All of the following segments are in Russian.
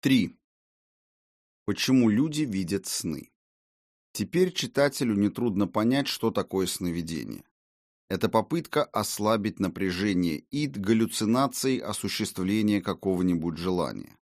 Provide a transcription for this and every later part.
3. Почему люди видят сны? Теперь читателю нетрудно понять, что такое сновидение. Это попытка ослабить напряжение ид галлюцинацией осуществления какого-нибудь желания.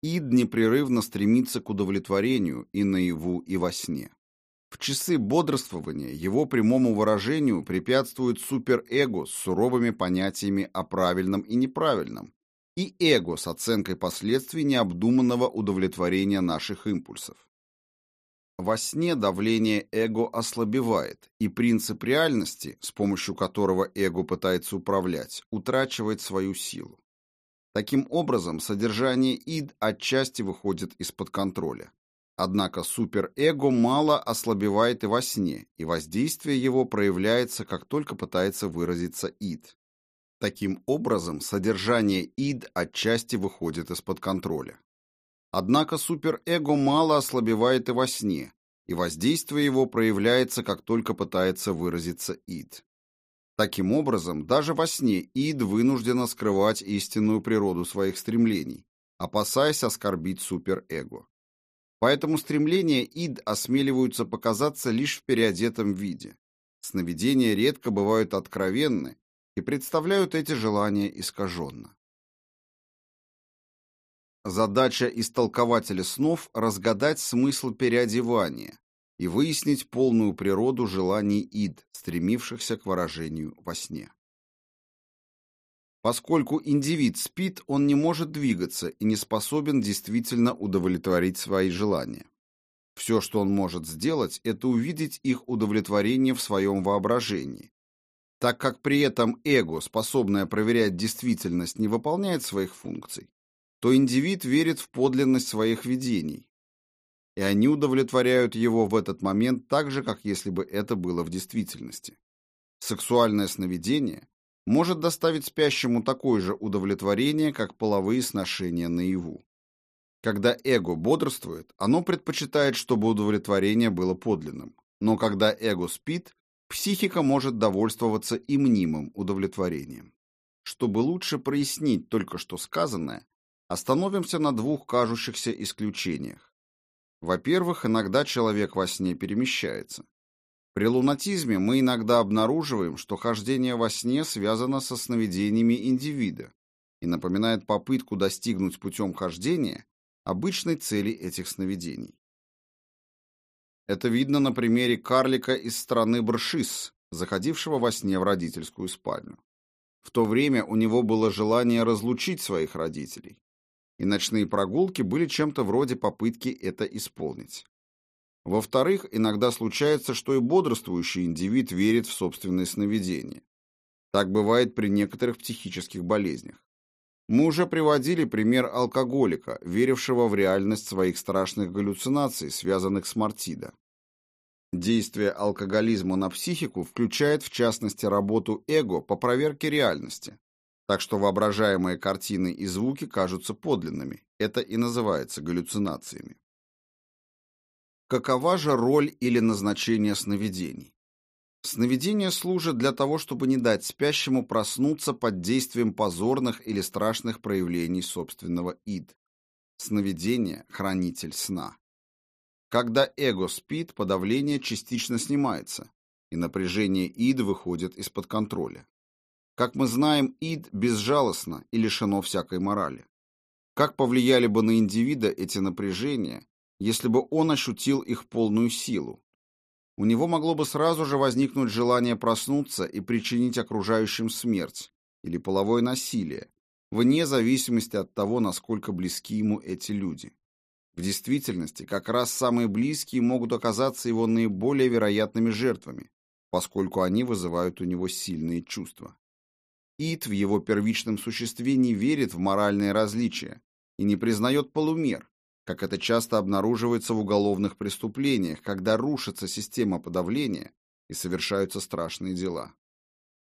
Ид непрерывно стремится к удовлетворению и наяву, и во сне. В часы бодрствования его прямому выражению препятствует суперэго с суровыми понятиями о правильном и неправильном, и эго с оценкой последствий необдуманного удовлетворения наших импульсов. Во сне давление эго ослабевает, и принцип реальности, с помощью которого эго пытается управлять, утрачивает свою силу. Таким образом, содержание ид отчасти выходит из-под контроля. Однако суперэго мало ослабевает и во сне, и воздействие его проявляется, как только пытается выразиться ид. Таким образом, содержание ид отчасти выходит из-под контроля. Однако суперэго мало ослабевает и во сне, и воздействие его проявляется, как только пытается выразиться ид. Таким образом, даже во сне ид вынуждена скрывать истинную природу своих стремлений, опасаясь оскорбить суперэго. Поэтому стремления ид осмеливаются показаться лишь в переодетом виде. Сновидения редко бывают откровенны, и представляют эти желания искаженно. Задача истолкователя снов – разгадать смысл переодевания и выяснить полную природу желаний ид, стремившихся к выражению во сне. Поскольку индивид спит, он не может двигаться и не способен действительно удовлетворить свои желания. Все, что он может сделать, это увидеть их удовлетворение в своем воображении, так как при этом эго, способное проверять действительность, не выполняет своих функций, то индивид верит в подлинность своих видений, и они удовлетворяют его в этот момент так же, как если бы это было в действительности. Сексуальное сновидение может доставить спящему такое же удовлетворение, как половые сношения наяву. Когда эго бодрствует, оно предпочитает, чтобы удовлетворение было подлинным. Но когда эго спит, Психика может довольствоваться и мнимым удовлетворением. Чтобы лучше прояснить только что сказанное, остановимся на двух кажущихся исключениях. Во-первых, иногда человек во сне перемещается. При лунатизме мы иногда обнаруживаем, что хождение во сне связано со сновидениями индивида и напоминает попытку достигнуть путем хождения обычной цели этих сновидений. Это видно на примере карлика из страны Бршис, заходившего во сне в родительскую спальню. В то время у него было желание разлучить своих родителей, и ночные прогулки были чем-то вроде попытки это исполнить. Во-вторых, иногда случается, что и бодрствующий индивид верит в собственные сновидения. Так бывает при некоторых психических болезнях. Мы уже приводили пример алкоголика, верившего в реальность своих страшных галлюцинаций, связанных с мартидо. Действие алкоголизма на психику включает в частности работу эго по проверке реальности. Так что воображаемые картины и звуки кажутся подлинными. Это и называется галлюцинациями. Какова же роль или назначение сновидений? Сновидение служит для того, чтобы не дать спящему проснуться под действием позорных или страшных проявлений собственного ид. Сновидение – хранитель сна. Когда эго спит, подавление частично снимается, и напряжение ид выходит из-под контроля. Как мы знаем, ид безжалостно и лишено всякой морали. Как повлияли бы на индивида эти напряжения, если бы он ощутил их полную силу, у него могло бы сразу же возникнуть желание проснуться и причинить окружающим смерть или половое насилие, вне зависимости от того, насколько близки ему эти люди. В действительности, как раз самые близкие могут оказаться его наиболее вероятными жертвами, поскольку они вызывают у него сильные чувства. Ид в его первичном существе не верит в моральные различия и не признает полумер, как это часто обнаруживается в уголовных преступлениях, когда рушится система подавления и совершаются страшные дела.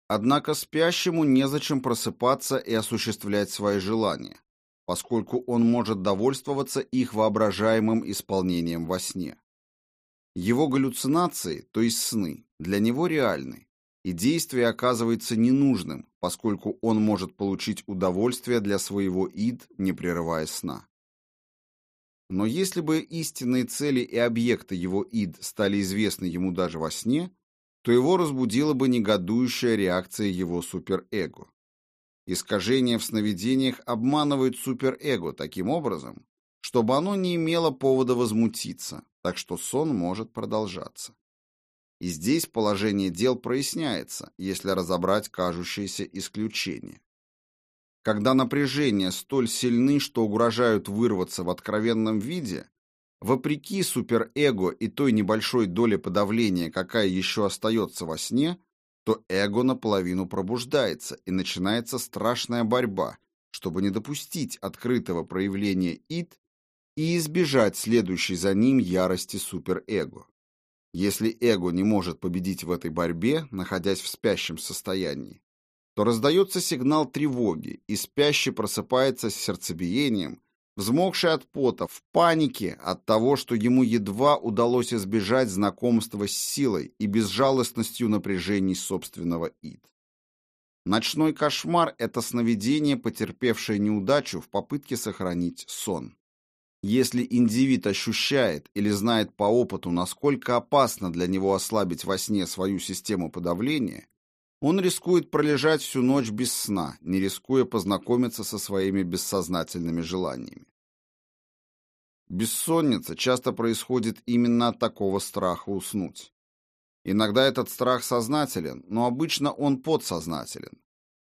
Однако спящему незачем просыпаться и осуществлять свои желания, поскольку он может довольствоваться их воображаемым исполнением во сне. Его галлюцинации, то есть сны, для него реальны, и действие оказывается ненужным, поскольку он может получить удовольствие для своего ид, не прерывая сна. Но если бы истинные цели и объекты его ид стали известны ему даже во сне, то его разбудила бы негодующая реакция его суперэго. Искажение в сновидениях обманывает суперэго таким образом, чтобы оно не имело повода возмутиться, так что сон может продолжаться. И здесь положение дел проясняется, если разобрать кажущиеся исключения. Когда напряжения столь сильны, что угрожают вырваться в откровенном виде, вопреки суперэго и той небольшой доле подавления, какая еще остается во сне, то эго наполовину пробуждается и начинается страшная борьба, чтобы не допустить открытого проявления ид и избежать следующей за ним ярости суперэго. Если эго не может победить в этой борьбе, находясь в спящем состоянии, то раздается сигнал тревоги, и спящий просыпается с сердцебиением, взмокший от пота, в панике от того, что ему едва удалось избежать знакомства с силой и безжалостностью напряжений собственного ид. Ночной кошмар – это сновидение, потерпевшее неудачу в попытке сохранить сон. Если индивид ощущает или знает по опыту, насколько опасно для него ослабить во сне свою систему подавления, он рискует пролежать всю ночь без сна, не рискуя познакомиться со своими бессознательными желаниями. Бессонница часто происходит именно от такого страха уснуть. Иногда этот страх сознателен, но обычно он подсознателен.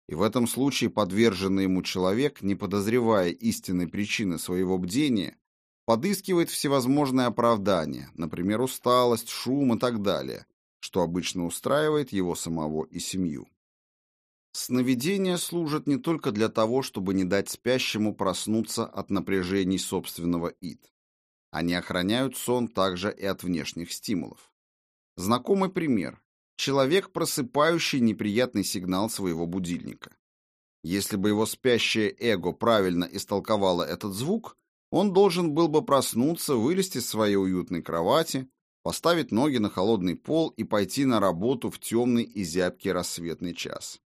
И в этом случае подверженный ему человек, не подозревая истинной причины своего бдения, подыскивает всевозможные оправдания, например, усталость, шум и так далее, что обычно устраивает его самого и семью. Сновидения служат не только для того, чтобы не дать спящему проснуться от напряжений собственного ид. Они охраняют сон также и от внешних стимулов. Знакомый пример. Человек, просыпающий неприятный сигнал своего будильника. Если бы его спящее эго правильно истолковало этот звук, он должен был бы проснуться, вылезти из своей уютной кровати, поставить ноги на холодный пол и пойти на работу в темный и зябкий рассветный час.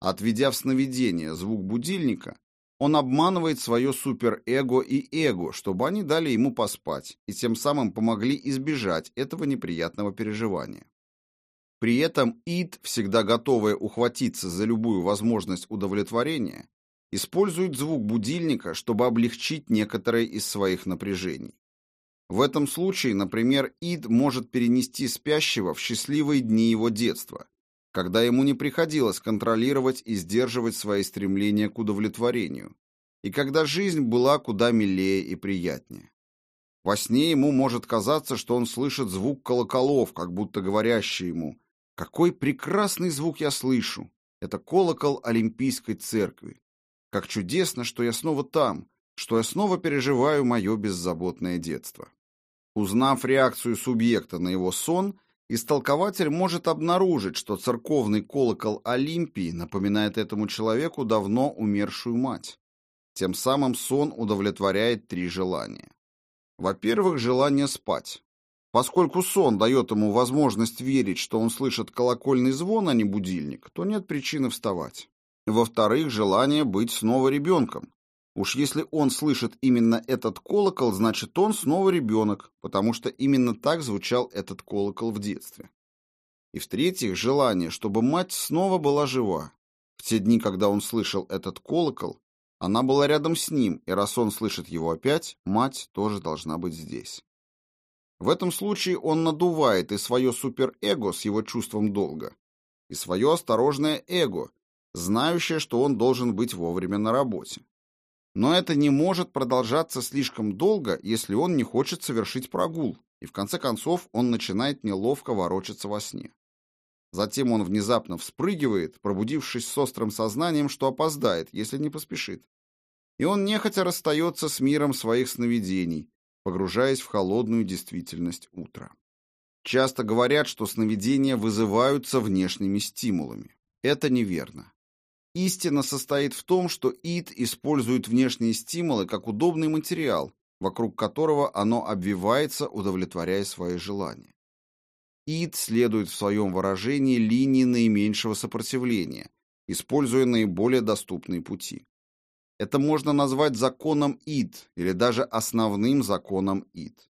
Отведя в сновидение звук будильника, он обманывает свое суперэго и эго, чтобы они дали ему поспать и тем самым помогли избежать этого неприятного переживания. При этом ид, всегда готовая ухватиться за любую возможность удовлетворения, использует звук будильника, чтобы облегчить некоторые из своих напряжений. В этом случае, например, ид может перенести спящего в счастливые дни его детства, когда ему не приходилось контролировать и сдерживать свои стремления к удовлетворению, и когда жизнь была куда милее и приятнее. Во сне ему может казаться, что он слышит звук колоколов, как будто говорящий ему «Какой прекрасный звук я слышу! Это колокол Олимпийской церкви. Как чудесно, что я снова там, что я снова переживаю мое беззаботное детство. Узнав реакцию субъекта на его сон, истолкователь может обнаружить, что церковный колокол Олимпии напоминает этому человеку давно умершую мать. Тем самым сон удовлетворяет три желания. Во-первых, желание спать. Поскольку сон дает ему возможность верить, что он слышит колокольный звон, а не будильник, то нет причины вставать. Во-вторых, желание быть снова ребенком. Уж если он слышит именно этот колокол, значит он снова ребенок, потому что именно так звучал этот колокол в детстве. И в-третьих, желание, чтобы мать снова была жива. В те дни, когда он слышал этот колокол, она была рядом с ним, и раз он слышит его опять, мать тоже должна быть здесь. В этом случае он надувает и свое суперэго с его чувством долга, и свое осторожное эго, знающая, что он должен быть вовремя на работе. Но это не может продолжаться слишком долго, если он не хочет совершить прогул, и в конце концов он начинает неловко ворочаться во сне. Затем он внезапно вспрыгивает, пробудившись с острым сознанием, что опоздает, если не поспешит. И он нехотя расстается с миром своих сновидений, погружаясь в холодную действительность утра. Часто говорят, что сновидения вызываются внешними стимулами. Это неверно. Истина состоит в том, что ид использует внешние стимулы как удобный материал, вокруг которого оно обвивается, удовлетворяя свои желания. Ид следует в своем выражении линии наименьшего сопротивления, используя наиболее доступные пути. Это можно назвать законом ид или даже основным законом ид.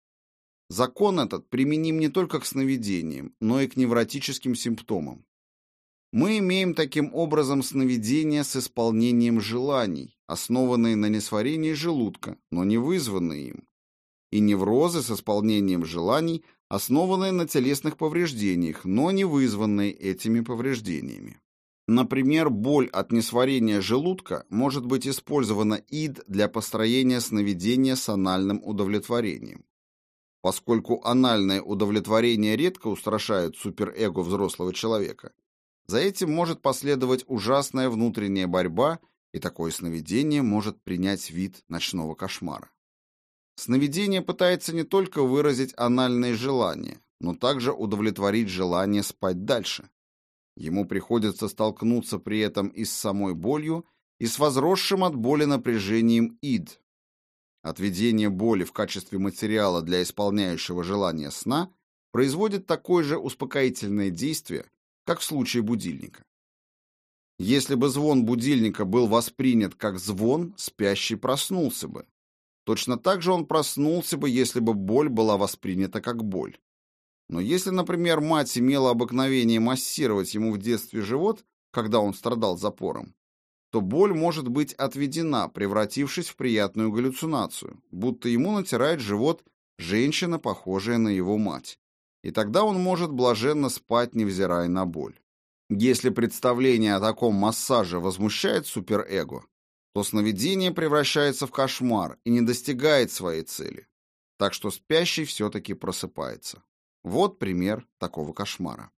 Закон этот применим не только к сновидениям, но и к невротическим симптомам. Мы имеем таким образом сновидения с исполнением желаний, основанные на несварении желудка, но не вызванные им, и неврозы с исполнением желаний, основанные на телесных повреждениях, но не вызванные этими повреждениями. Например, боль от несварения желудка может быть использована ид для построения сновидения с анальным удовлетворением. Поскольку анальное удовлетворение редко устрашает суперэго взрослого человека, за этим может последовать ужасная внутренняя борьба, и такое сновидение может принять вид ночного кошмара. Сновидение пытается не только выразить анальные желания, но также удовлетворить желание спать дальше. Ему приходится столкнуться при этом и с самой болью, и с возросшим от боли напряжением ид. Отведение боли в качестве материала для исполняющего желания сна производит такое же успокоительное действие, как в случае будильника. Если бы звон будильника был воспринят как звон, спящий проснулся бы. Точно так же он проснулся бы, если бы боль была воспринята как боль. Но если, например, мать имела обыкновение массировать ему в детстве живот, когда он страдал запором, то боль может быть отведена, превратившись в приятную галлюцинацию, будто ему натирает живот женщина, похожая на его мать. И тогда он может блаженно спать, невзирая на боль. Если представление о таком массаже возмущает суперэго, то сновидение превращается в кошмар и не достигает своей цели. Так что спящий все-таки просыпается. Вот пример такого кошмара.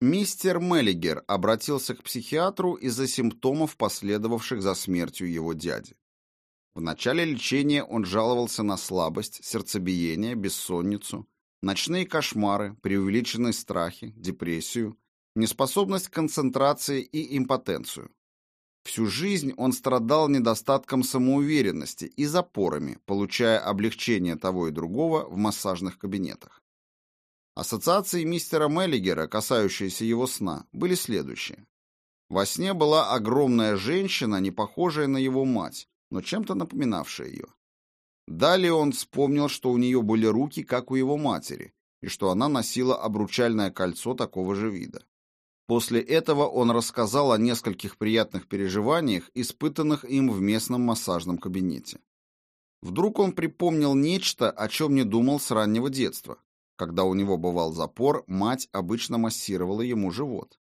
Мистер Меллигер обратился к психиатру из-за симптомов, последовавших за смертью его дяди. В начале лечения он жаловался на слабость, сердцебиение, бессонницу, ночные кошмары, преувеличенные страхи, депрессию, неспособность к концентрации и импотенцию. Всю жизнь он страдал недостатком самоуверенности и запорами, получая облегчение того и другого в массажных кабинетах. Ассоциации мистера Меллигера, касающиеся его сна, были следующие. Во сне была огромная женщина, не похожая на его мать, но чем-то напоминавшая ее. Далее он вспомнил, что у нее были руки, как у его матери, и что она носила обручальное кольцо такого же вида. После этого он рассказал о нескольких приятных переживаниях, испытанных им в местном массажном кабинете. Вдруг он припомнил нечто, о чем не думал с раннего детства. Когда у него бывал запор, мать обычно массировала ему живот.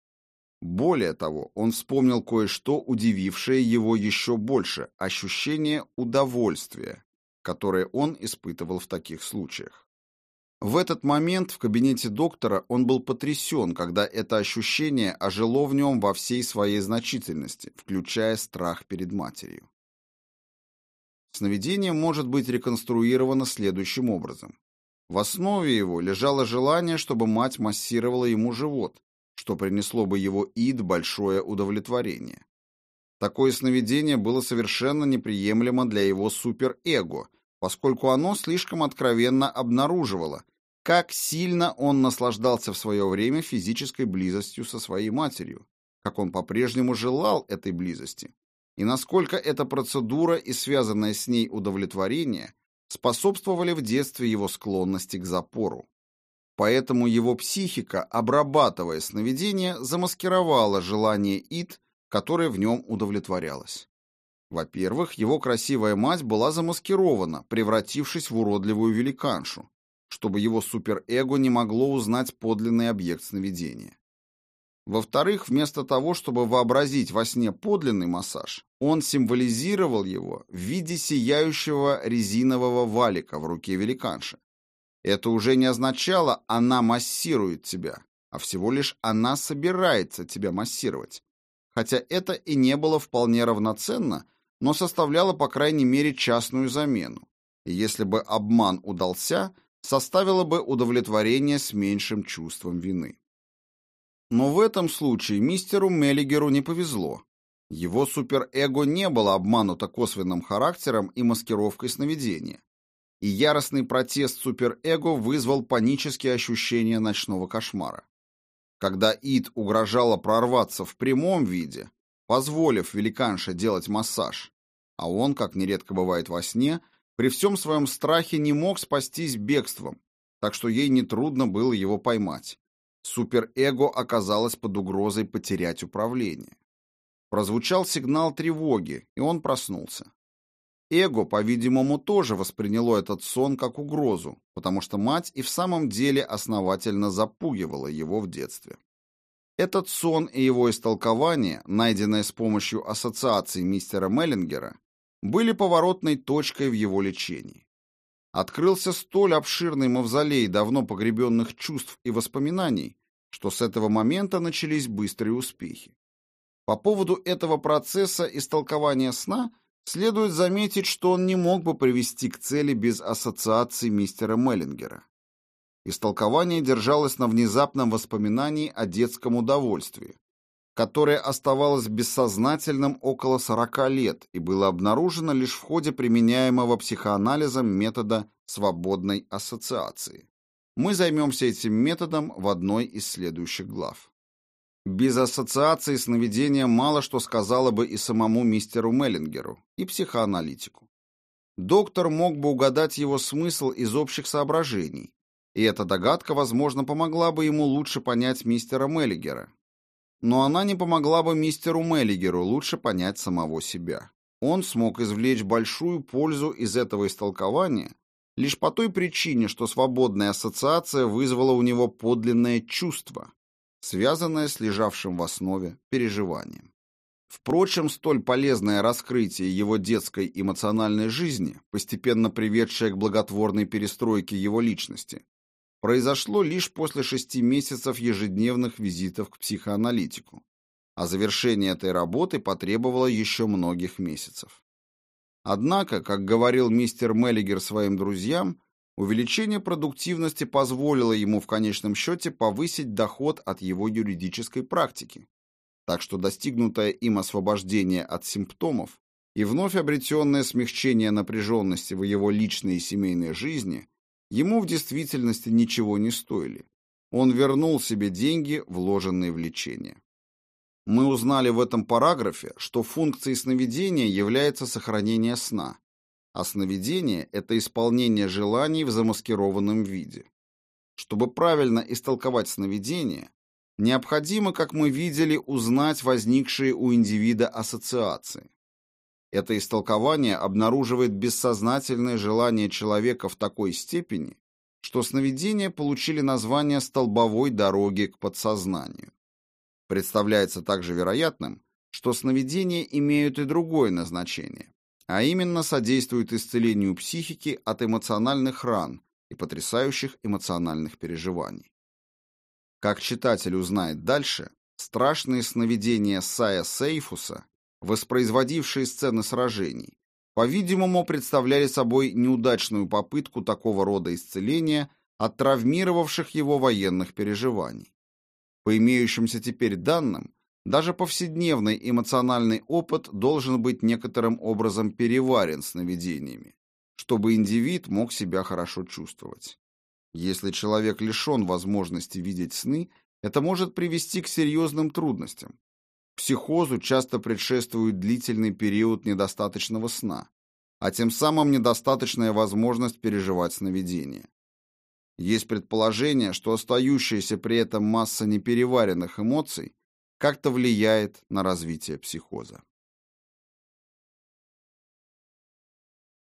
Более того, он вспомнил кое-что, удивившее его еще больше – ощущение удовольствия, которое он испытывал в таких случаях. В этот момент в кабинете доктора он был потрясен, когда это ощущение ожило в нем во всей своей значительности, включая страх перед матерью. Сновидение может быть реконструировано следующим образом. В основе его лежало желание, чтобы мать массировала ему живот, что принесло бы его ид большое удовлетворение. Такое сновидение было совершенно неприемлемо для его суперэго, поскольку оно слишком откровенно обнаруживало, как сильно он наслаждался в свое время физической близостью со своей матерью, как он по-прежнему желал этой близости, и насколько эта процедура и связанное с ней удовлетворение способствовали в детстве его склонности к запору. Поэтому его психика, обрабатывая сновидение, замаскировала желание Ид, которое в нем удовлетворялось. Во-первых, его красивая мать была замаскирована, превратившись в уродливую великаншу, чтобы его суперэго не могло узнать подлинный объект сновидения. Во-вторых, вместо того, чтобы вообразить во сне подлинный массаж, он символизировал его в виде сияющего резинового валика в руке великанши. Это уже не означало «она массирует тебя», а всего лишь «она собирается тебя массировать». Хотя это и не было вполне равноценно – но составляла, по крайней мере, частную замену, и если бы обман удался, составила бы удовлетворение с меньшим чувством вины. Но в этом случае мистеру Меллигеру не повезло. Его суперэго не было обмануто косвенным характером и маскировкой сновидения. И яростный протест суперэго вызвал панические ощущения ночного кошмара. Когда Ид угрожала прорваться в прямом виде, позволив великанше делать массаж, а он, как нередко бывает во сне, при всем своем страхе не мог спастись бегством, так что ей нетрудно было его поймать. Суперэго оказалось под угрозой потерять управление. Прозвучал сигнал тревоги, и он проснулся. Эго, по-видимому, тоже восприняло этот сон как угрозу, потому что мать и в самом деле основательно запугивала его в детстве. Этот сон и его истолкование, найденное с помощью ассоциаций мистера Меллингера, были поворотной точкой в его лечении. Открылся столь обширный мавзолей давно погребенных чувств и воспоминаний, что с этого момента начались быстрые успехи. По поводу этого процесса истолкования сна – Следует заметить, что он не мог бы привести к цели без ассоциаций мистера Меллингера. Истолкование держалось на внезапном воспоминании о детском удовольствии, которое оставалось бессознательным около 40 лет и было обнаружено лишь в ходе применяемого психоанализом метода свободной ассоциации. Мы займемся этим методом в одной из следующих глав. Без ассоциации сновидения мало что сказала бы и самому мистеру Меллингеру, и психоаналитику. Доктор мог бы угадать его смысл из общих соображений, и эта догадка, возможно, помогла бы ему лучше понять мистера Меллигера. Но она не помогла бы мистеру Меллигеру лучше понять самого себя. Он смог извлечь большую пользу из этого истолкования лишь по той причине, что свободная ассоциация вызвала у него подлинное чувство – связанное с лежавшим в основе переживанием. Впрочем, столь полезное раскрытие его детской эмоциональной жизни, постепенно приведшее к благотворной перестройке его личности, произошло лишь после шести месяцев ежедневных визитов к психоаналитику, а завершение этой работы потребовало еще многих месяцев. Однако, как говорил мистер Меллигер своим друзьям, Увеличение продуктивности позволило ему в конечном счете повысить доход от его юридической практики. Так что достигнутое им освобождение от симптомов и вновь обретенное смягчение напряженности в его личной и семейной жизни ему в действительности ничего не стоили. Он вернул себе деньги, вложенные в лечение. Мы узнали в этом параграфе, что функцией сновидения является сохранение сна, а сновидение – это исполнение желаний в замаскированном виде. Чтобы правильно истолковать сновидение, необходимо, как мы видели, узнать возникшие у индивида ассоциации. Это истолкование обнаруживает бессознательное желание человека в такой степени, что сновидения получили название столбовой дороги к подсознанию. Представляется также вероятным, что сновидения имеют и другое назначение а именно содействует исцелению психики от эмоциональных ран и потрясающих эмоциональных переживаний. Как читатель узнает дальше, страшные сновидения Сая Сейфуса, воспроизводившие сцены сражений, по-видимому, представляли собой неудачную попытку такого рода исцеления от травмировавших его военных переживаний. По имеющимся теперь данным, даже повседневный эмоциональный опыт должен быть некоторым образом переварен сновидениями, чтобы индивид мог себя хорошо чувствовать. Если человек лишен возможности видеть сны, это может привести к серьезным трудностям. Психозу часто предшествует длительный период недостаточного сна, а тем самым недостаточная возможность переживать сновидения. Есть предположение, что остающаяся при этом масса непереваренных эмоций как-то влияет на развитие психоза.